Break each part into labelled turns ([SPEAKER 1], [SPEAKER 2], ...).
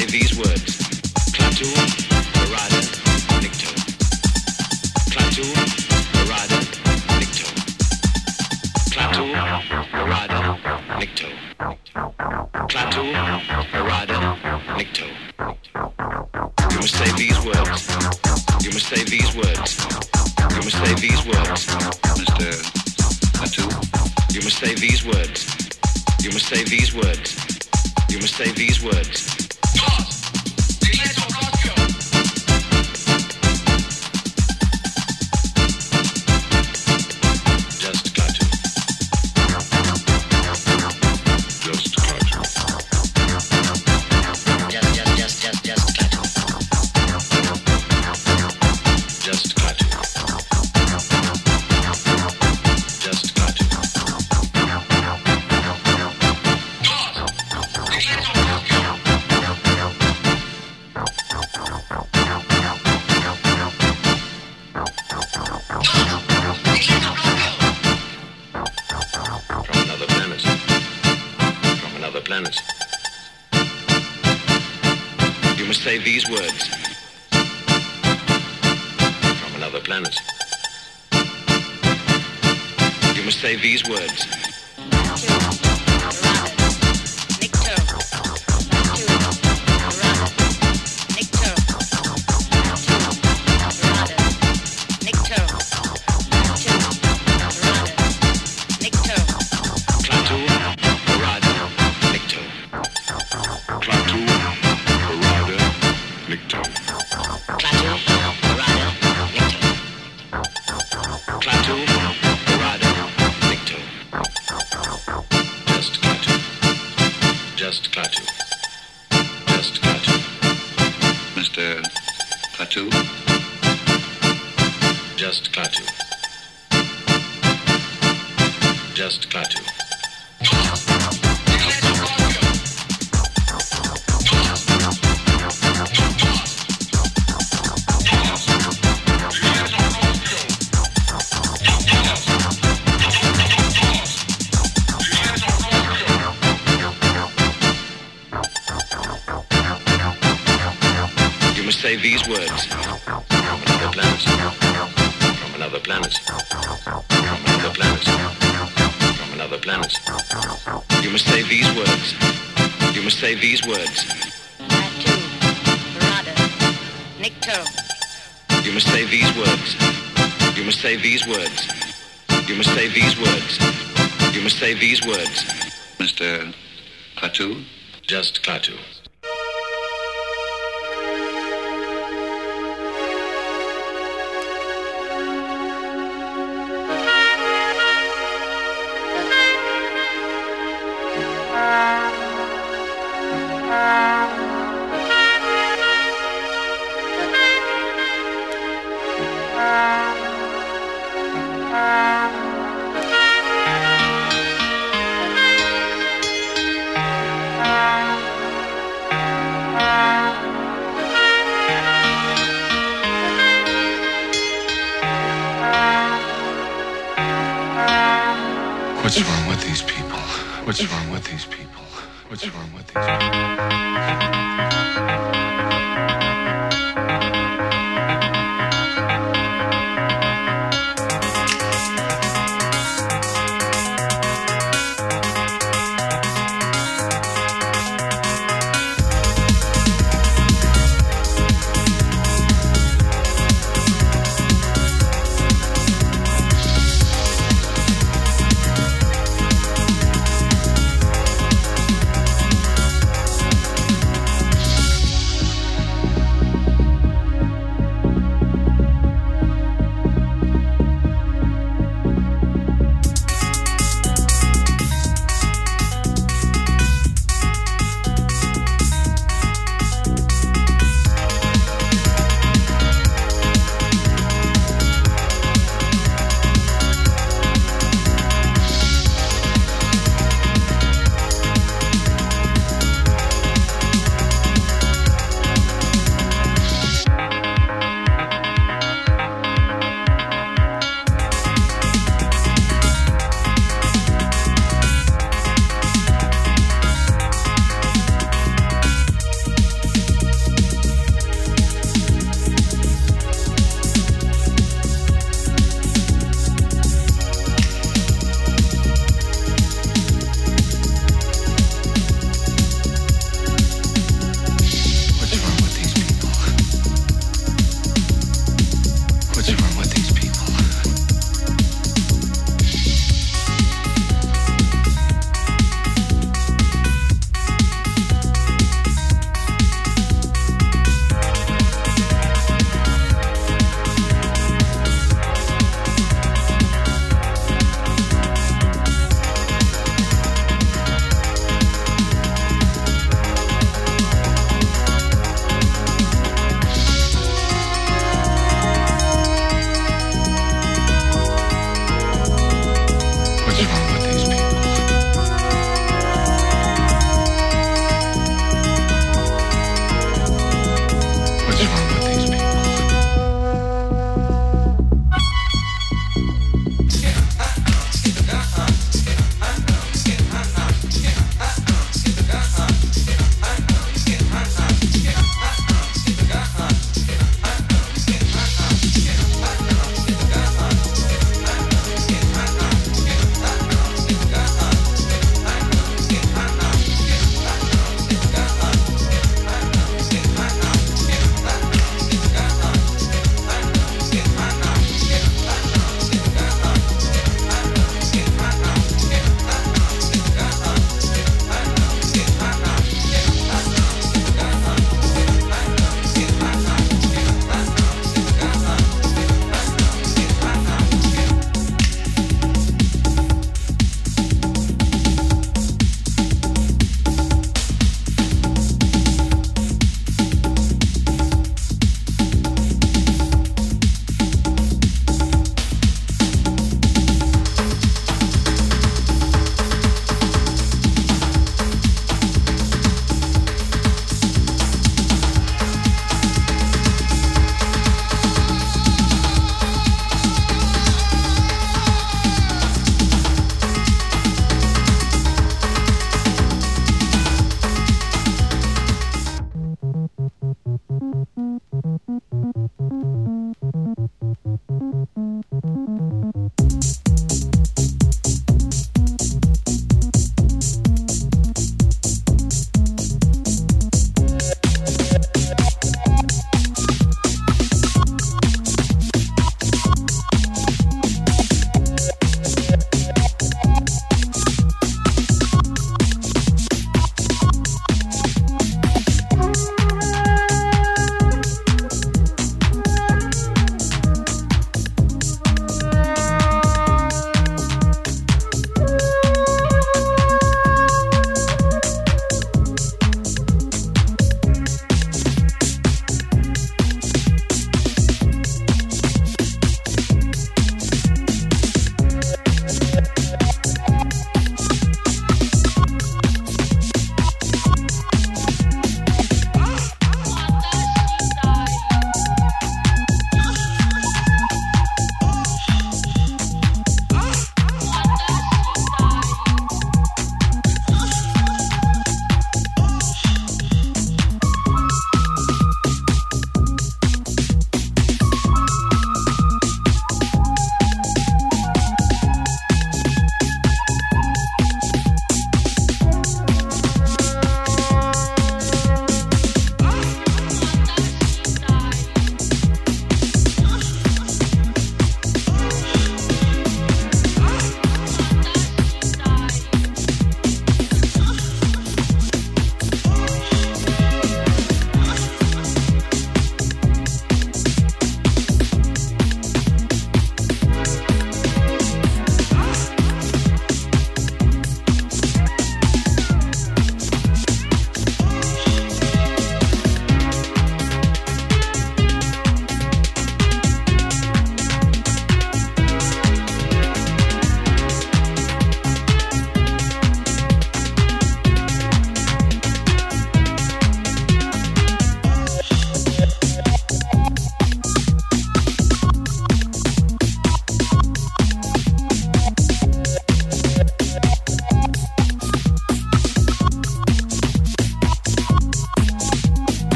[SPEAKER 1] say these words. Klaatu, Barada, Nikto. Klaatu, Barada, Nikto. Klaatu, Barada, Nikto. Klaatu, Barada, Nikto. You must say these words. You must say these words. You must say these words.
[SPEAKER 2] Mr. Klaatu.
[SPEAKER 1] You must say these words. You must say these words. You must say these words. Just words. You must say these words. You must say these words.
[SPEAKER 2] Mr. Klaatu.
[SPEAKER 1] Just Klaatu.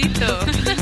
[SPEAKER 3] besito.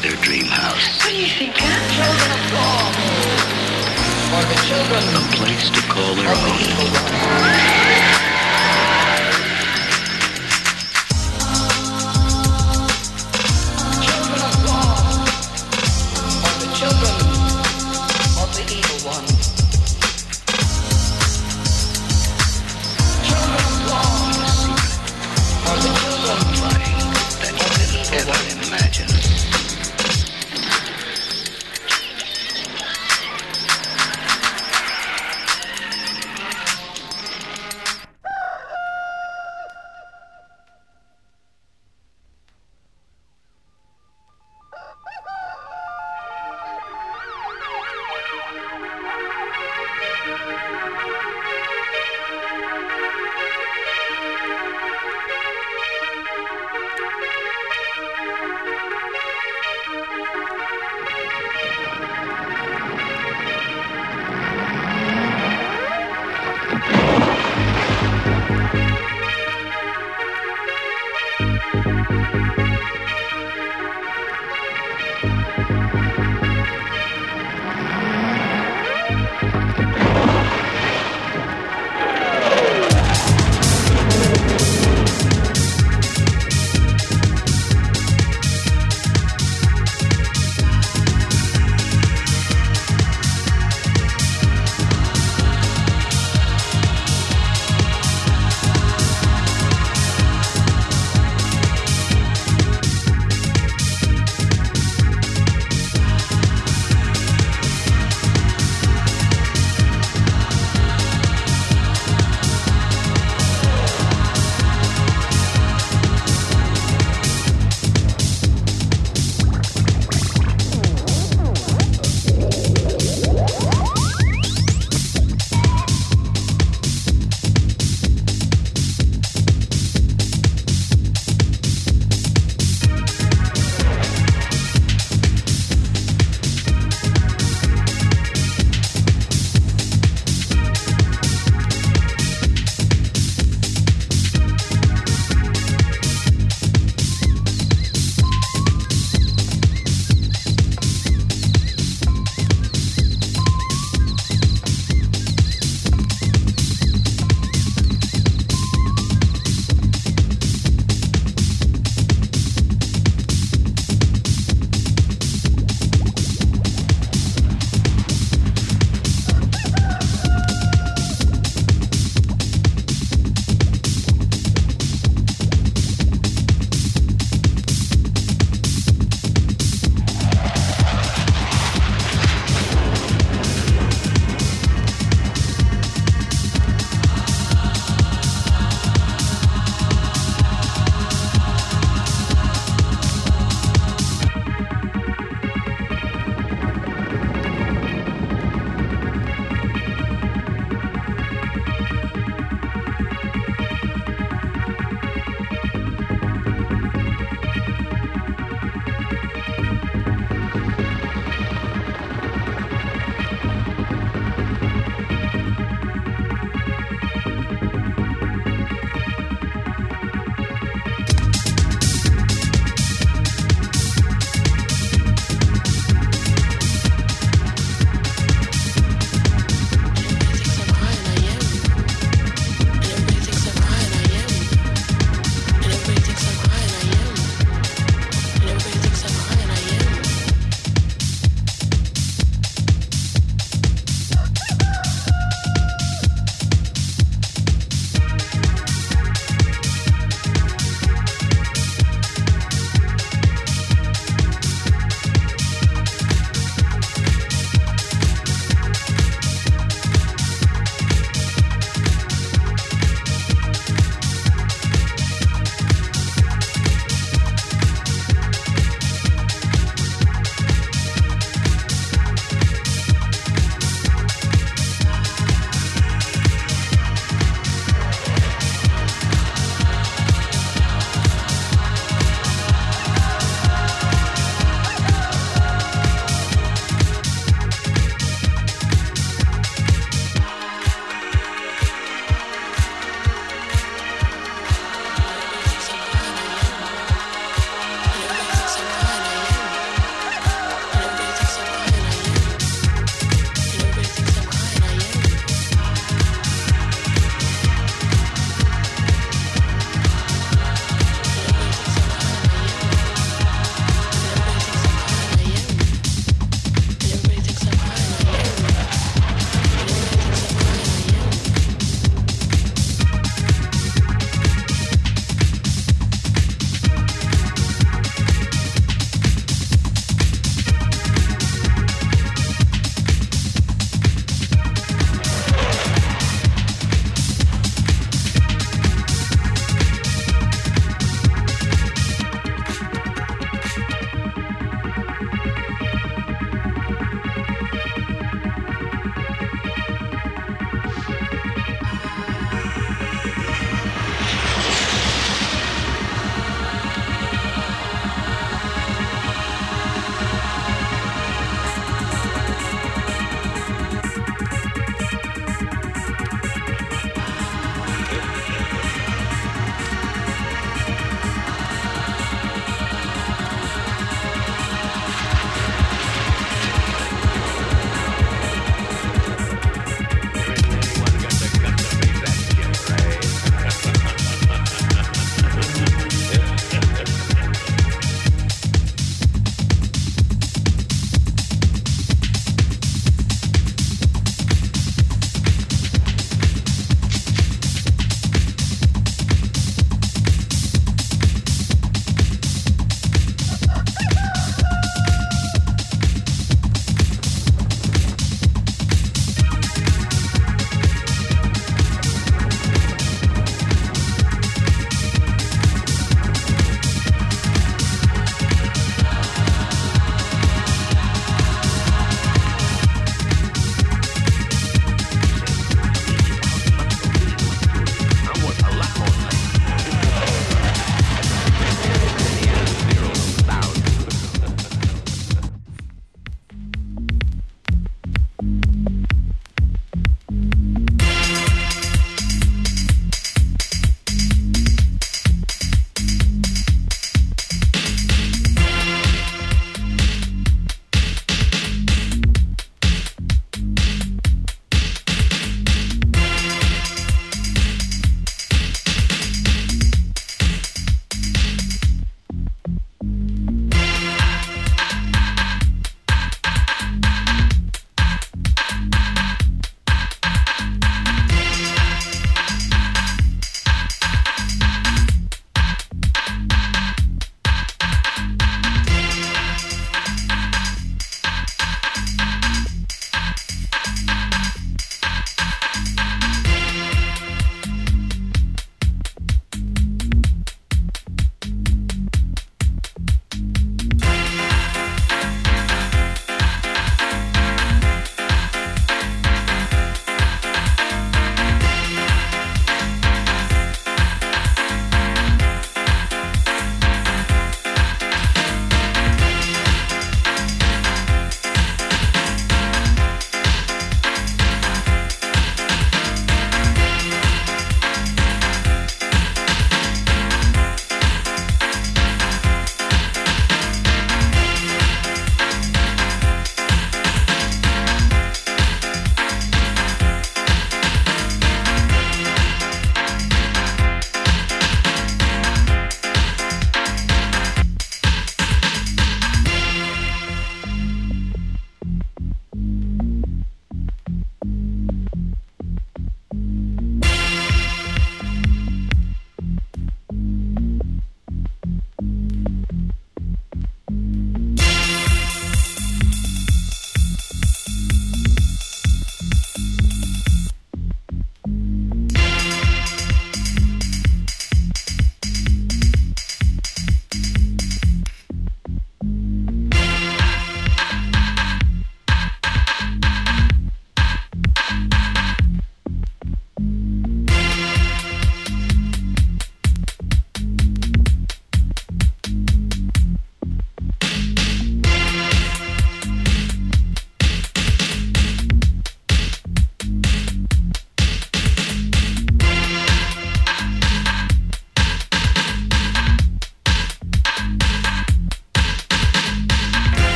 [SPEAKER 1] Dream house.
[SPEAKER 4] What do you think, huh? Children of. For the children
[SPEAKER 1] A place to call their own.